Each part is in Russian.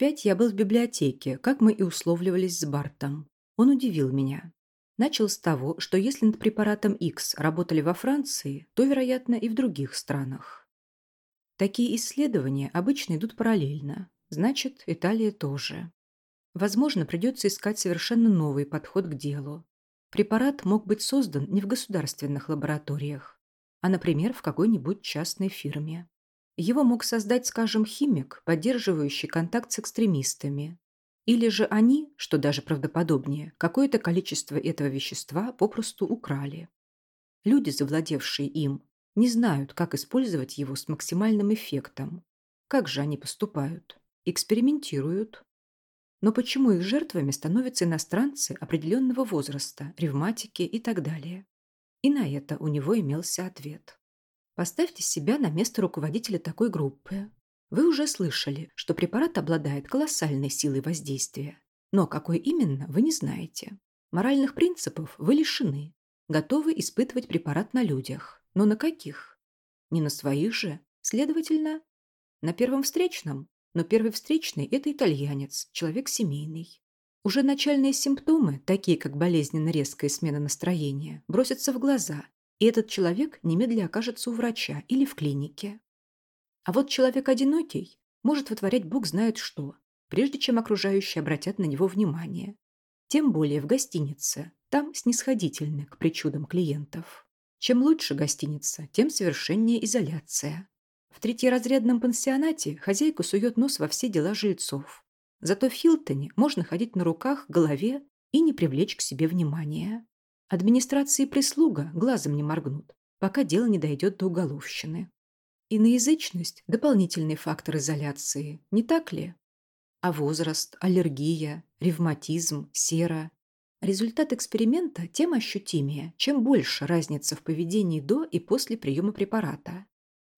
пять я был в библиотеке, как мы и условливались с Бартом. Он удивил меня. Начал с того, что если над препаратом X работали во Франции, то, вероятно, и в других странах. Такие исследования обычно идут параллельно. Значит, Италия тоже. Возможно, придется искать совершенно новый подход к делу. Препарат мог быть создан не в государственных лабораториях, а, например, в какой-нибудь частной фирме. Его мог создать, скажем, химик, поддерживающий контакт с экстремистами. Или же они, что даже правдоподобнее, какое-то количество этого вещества попросту украли. Люди, завладевшие им, не знают, как использовать его с максимальным эффектом. Как же они поступают? Экспериментируют. Но почему их жертвами становятся иностранцы определенного возраста, ревматики и так далее? И на это у него имелся ответ. Поставьте себя на место руководителя такой группы. Вы уже слышали, что препарат обладает колоссальной силой воздействия. Но какой именно, вы не знаете. Моральных принципов вы лишены. Готовы испытывать препарат на людях. Но на каких? Не на своих же. Следовательно, на первом встречном. Но первый встречный – это итальянец, человек семейный. Уже начальные симптомы, такие как болезненно резкая смена настроения, бросятся в глаза, и этот человек немедля окажется у врача или в клинике. А вот человек одинокий может вытворять бог знает что, прежде чем окружающие обратят на него внимание. Тем более в гостинице, там снисходительны к причудам клиентов. Чем лучше гостиница, тем совершеннее изоляция. В третьеразрядном пансионате хозяйка сует нос во все дела жильцов. Зато в Хилтоне можно ходить на руках, голове и не привлечь к себе внимания. Администрация и прислуга глазом не моргнут, пока дело не дойдет до уголовщины. Иноязычность – дополнительный фактор изоляции, не так ли? А возраст, аллергия, ревматизм, сера. Результат эксперимента тем ощутимее, чем больше разница в поведении до и после приема препарата.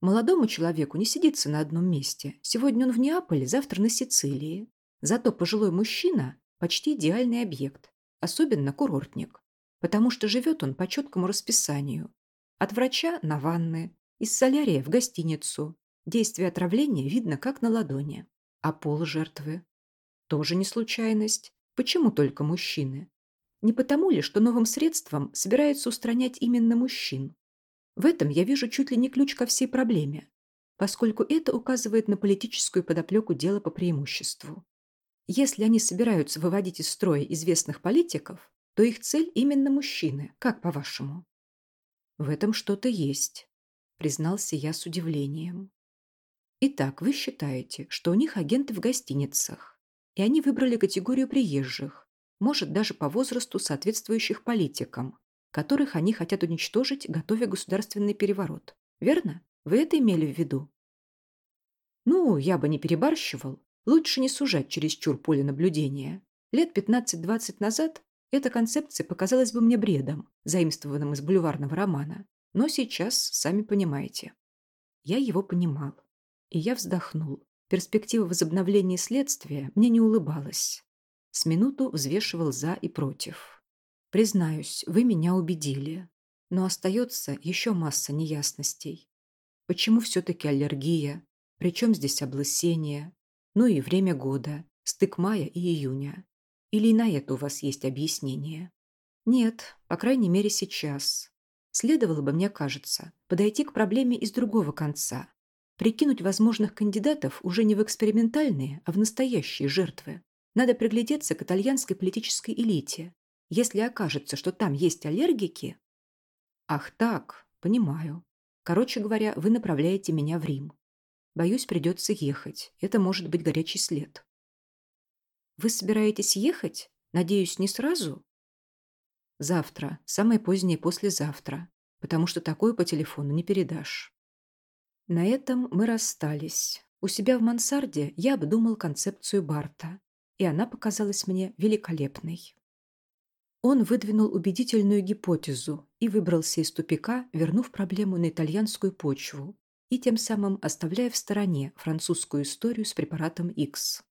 Молодому человеку не сидится на одном месте. Сегодня он в Неаполе, завтра на Сицилии. Зато пожилой мужчина – почти идеальный объект, особенно курортник потому что живет он по четкому расписанию. От врача на ванны, из солярия в гостиницу. Действие отравления видно как на ладони. А пол жертвы? Тоже не случайность. Почему только мужчины? Не потому ли, что новым средством собираются устранять именно мужчин? В этом я вижу чуть ли не ключ ко всей проблеме, поскольку это указывает на политическую подоплеку дела по преимуществу. Если они собираются выводить из строя известных политиков, то их цель именно мужчины. Как по-вашему? В этом что-то есть, признался я с удивлением. Итак, вы считаете, что у них агенты в гостиницах, и они выбрали категорию приезжих, может, даже по возрасту соответствующих политикам, которых они хотят уничтожить, готовя государственный переворот. Верно? Вы это имели в виду? Ну, я бы не перебарщивал. Лучше не сужать чересчур поле наблюдения. Лет 15-20 назад эта концепция показалась бы мне бредом, заимствованным из бульварного романа. Но сейчас, сами понимаете. Я его понимал. И я вздохнул. Перспектива возобновления следствия мне не улыбалась. С минуту взвешивал за и против. Признаюсь, вы меня убедили. Но остается еще масса неясностей. Почему все-таки аллергия? Причем здесь облысение? Ну и время года, стык мая и июня. Или на это у вас есть объяснение? Нет, по крайней мере сейчас. Следовало бы, мне кажется, подойти к проблеме из другого конца. Прикинуть возможных кандидатов уже не в экспериментальные, а в настоящие жертвы. Надо приглядеться к итальянской политической элите. Если окажется, что там есть аллергики... Ах так, понимаю. Короче говоря, вы направляете меня в Рим. Боюсь, придется ехать. Это может быть горячий след. Вы собираетесь ехать? Надеюсь, не сразу? Завтра, самое позднее послезавтра, потому что такое по телефону не передашь. На этом мы расстались. У себя в мансарде я обдумал концепцию Барта, и она показалась мне великолепной. Он выдвинул убедительную гипотезу и выбрался из тупика, вернув проблему на итальянскую почву и тем самым оставляя в стороне французскую историю с препаратом X.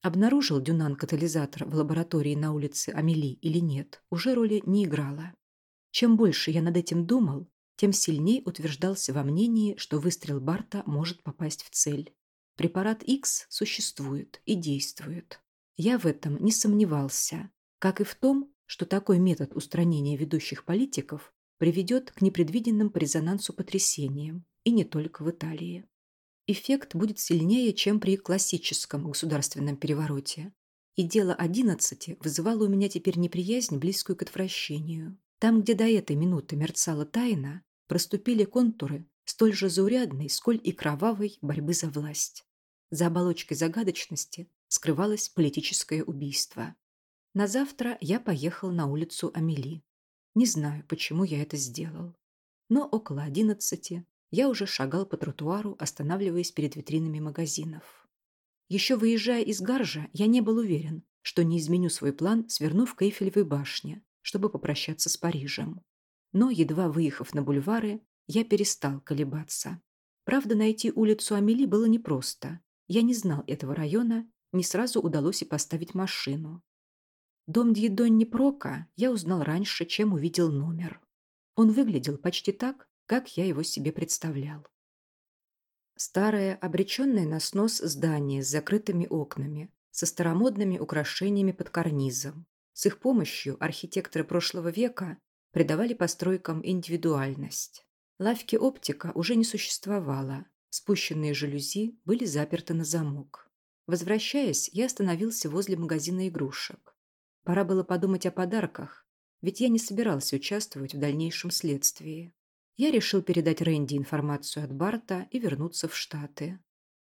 Обнаружил Дюнан катализатор в лаборатории на улице Амели или нет, уже роли не играла. Чем больше я над этим думал, тем сильнее утверждался во мнении, что выстрел Барта может попасть в цель. Препарат X существует и действует. Я в этом не сомневался, как и в том, что такой метод устранения ведущих политиков приведет к непредвиденным по резонансу потрясениям, и не только в Италии. Эффект будет сильнее, чем при классическом государственном перевороте. И дело одиннадцати вызывало у меня теперь неприязнь, близкую к отвращению. Там, где до этой минуты мерцала тайна, проступили контуры столь же заурядной, сколь и кровавой борьбы за власть. За оболочкой загадочности скрывалось политическое убийство. На завтра я поехал на улицу Амели. Не знаю, почему я это сделал. Но около одиннадцати я уже шагал по тротуару, останавливаясь перед витринами магазинов. Еще выезжая из Гаржа, я не был уверен, что не изменю свой план, свернув к Эйфелевой башне, чтобы попрощаться с Парижем. Но, едва выехав на бульвары, я перестал колебаться. Правда, найти улицу Амели было непросто. Я не знал этого района, не сразу удалось и поставить машину. Дом Дьедонни Прока я узнал раньше, чем увидел номер. Он выглядел почти так, как я его себе представлял. Старое, обреченное на снос здание с закрытыми окнами, со старомодными украшениями под карнизом. С их помощью архитекторы прошлого века придавали постройкам индивидуальность. Лавки оптика уже не существовало, спущенные жалюзи были заперты на замок. Возвращаясь, я остановился возле магазина игрушек. Пора было подумать о подарках, ведь я не собирался участвовать в дальнейшем следствии. Я решил передать Рэнди информацию от Барта и вернуться в Штаты.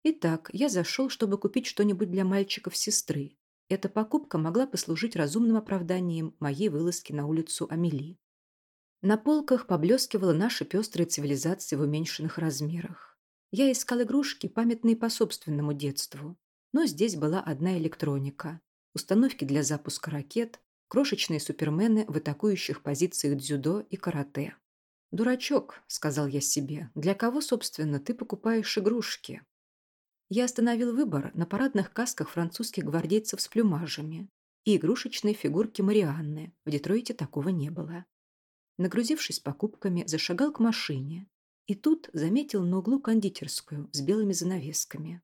Итак, я зашел, чтобы купить что-нибудь для мальчиков-сестры. Эта покупка могла послужить разумным оправданием моей вылазки на улицу Амели. На полках поблескивала наша пестрая цивилизация в уменьшенных размерах. Я искал игрушки, памятные по собственному детству. Но здесь была одна электроника установки для запуска ракет, крошечные супермены в атакующих позициях дзюдо и карате. «Дурачок», — сказал я себе, — «для кого, собственно, ты покупаешь игрушки?» Я остановил выбор на парадных касках французских гвардейцев с плюмажами и игрушечной фигурки Марианны. В Детройте такого не было. Нагрузившись покупками, зашагал к машине и тут заметил на углу кондитерскую с белыми занавесками.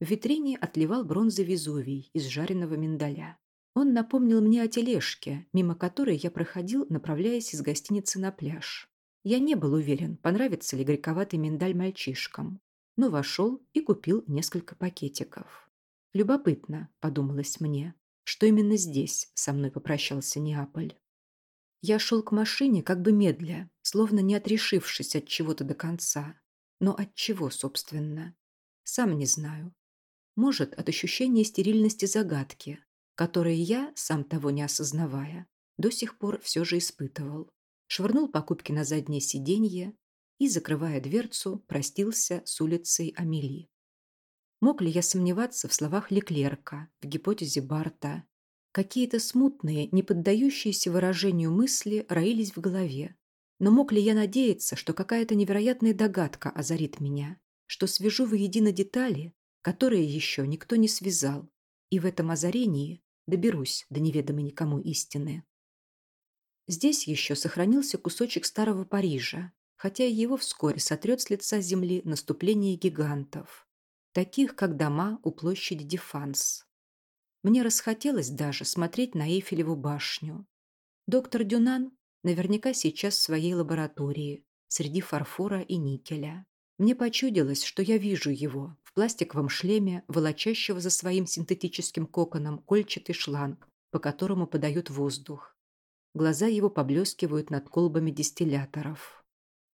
В витрине отливал бронзой Везувий из жареного миндаля. Он напомнил мне о тележке, мимо которой я проходил, направляясь из гостиницы на пляж. Я не был уверен, понравится ли горьковатый миндаль мальчишкам, но вошел и купил несколько пакетиков. Любопытно, подумалось мне, что именно здесь со мной попрощался Неаполь. Я шел к машине как бы медля, словно не отрешившись от чего-то до конца. Но от чего, собственно? Сам не знаю. Может, от ощущения стерильности загадки, которые я, сам того не осознавая, до сих пор все же испытывал. Швырнул покупки на заднее сиденье и, закрывая дверцу, простился с улицей Амели. Мог ли я сомневаться в словах Леклерка, в гипотезе Барта? Какие-то смутные, не поддающиеся выражению мысли роились в голове. Но мог ли я надеяться, что какая-то невероятная догадка озарит меня, что свяжу воедино детали, которые еще никто не связал, и в этом озарении доберусь до неведомой никому истины. Здесь еще сохранился кусочек старого Парижа, хотя его вскоре сотрет с лица земли наступление гигантов, таких как дома у площади Дефанс. Мне расхотелось даже смотреть на Эйфелеву башню. Доктор Дюнан наверняка сейчас в своей лаборатории, среди фарфора и никеля. Мне почудилось, что я вижу его в пластиковом шлеме, волочащего за своим синтетическим коконом кольчатый шланг, по которому подают воздух. Глаза его поблескивают над колбами дистилляторов.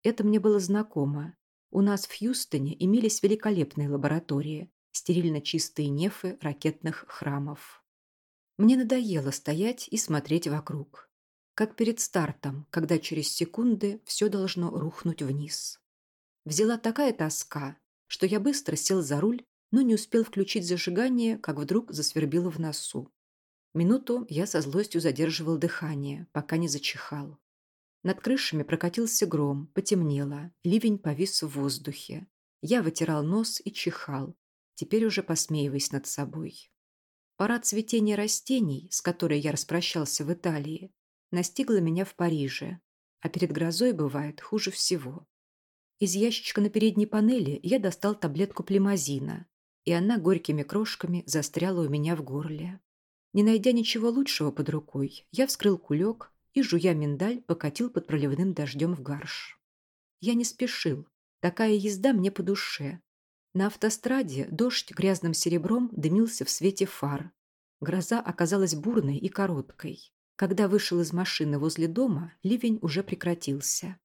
Это мне было знакомо. У нас в Хьюстоне имелись великолепные лаборатории, стерильно чистые нефы ракетных храмов. Мне надоело стоять и смотреть вокруг. Как перед стартом, когда через секунды все должно рухнуть вниз. Взяла такая тоска, что я быстро сел за руль, но не успел включить зажигание, как вдруг засвербило в носу. Минуту я со злостью задерживал дыхание, пока не зачихал. Над крышами прокатился гром, потемнело, ливень повис в воздухе. Я вытирал нос и чихал, теперь уже посмеиваясь над собой. Пора цветения растений, с которой я распрощался в Италии, настигла меня в Париже, а перед грозой бывает хуже всего. Из ящичка на передней панели я достал таблетку племазина, и она горькими крошками застряла у меня в горле. Не найдя ничего лучшего под рукой, я вскрыл кулек и, жуя миндаль, покатил под проливным дождем в гарш. Я не спешил. Такая езда мне по душе. На автостраде дождь грязным серебром дымился в свете фар. Гроза оказалась бурной и короткой. Когда вышел из машины возле дома, ливень уже прекратился.